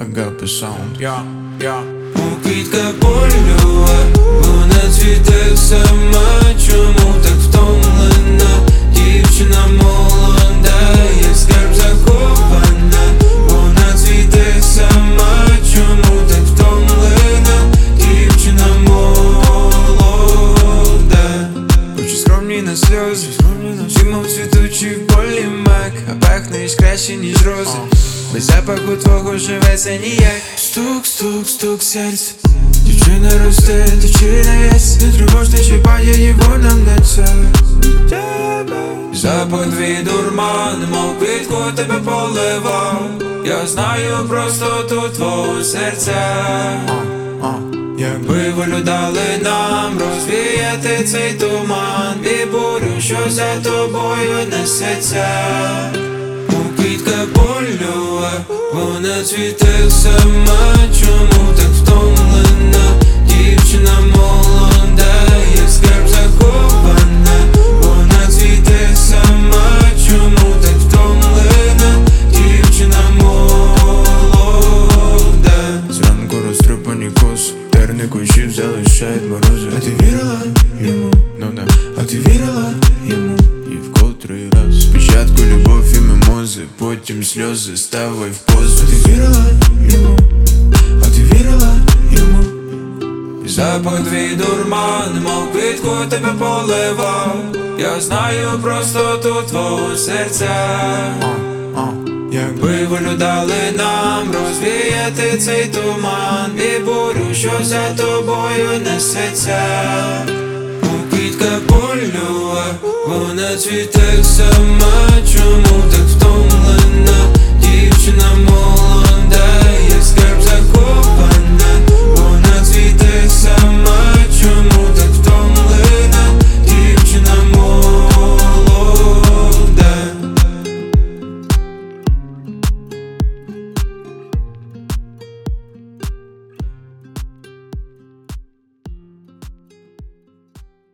Agape Sound Я, я Квітка полюва, вона цвіте сама, чому так втомлена? Дівчина молода, як скарб закопана, вона цвіте сама, чому так втомлена? Дівчина молода. Очі скромні на сльози, всі мов цвітучі в полі мак, а пахнеш краще, ніж рози. Без запаху твого живеться ніяк. Стук, стук, стук серця. Дівчина росте, дівчина єсть. Не тривожте, чіпає її, вона не це Запах твій дурман, мов квітку тебе поливав. Я знаю простоту твого серця. Якби волю дали нам розвіяти цей туман І бурю, що за тобою несеться полюва, вона цвіте сама, чому так втомлена? Дівчина молода, як скарб захована, вона цвіте сама, чому так втомлена? Дівчина молода. Зранку розтрупані коси Терни кущів залишають морози А ти вірила йому? Ну да А ти вірила Потім сльози ставай в позу. А ти вірила йому? А ти вірила йому? Запах твій дурман, мов квітку тебе поливав. Я знаю простоту твого серця. Якби волю дали нам розвіяти цей туман І бурю, що за тобою несеться. Квітка полюва, вона цвіте сама, чому так втомлена? Дівчина молода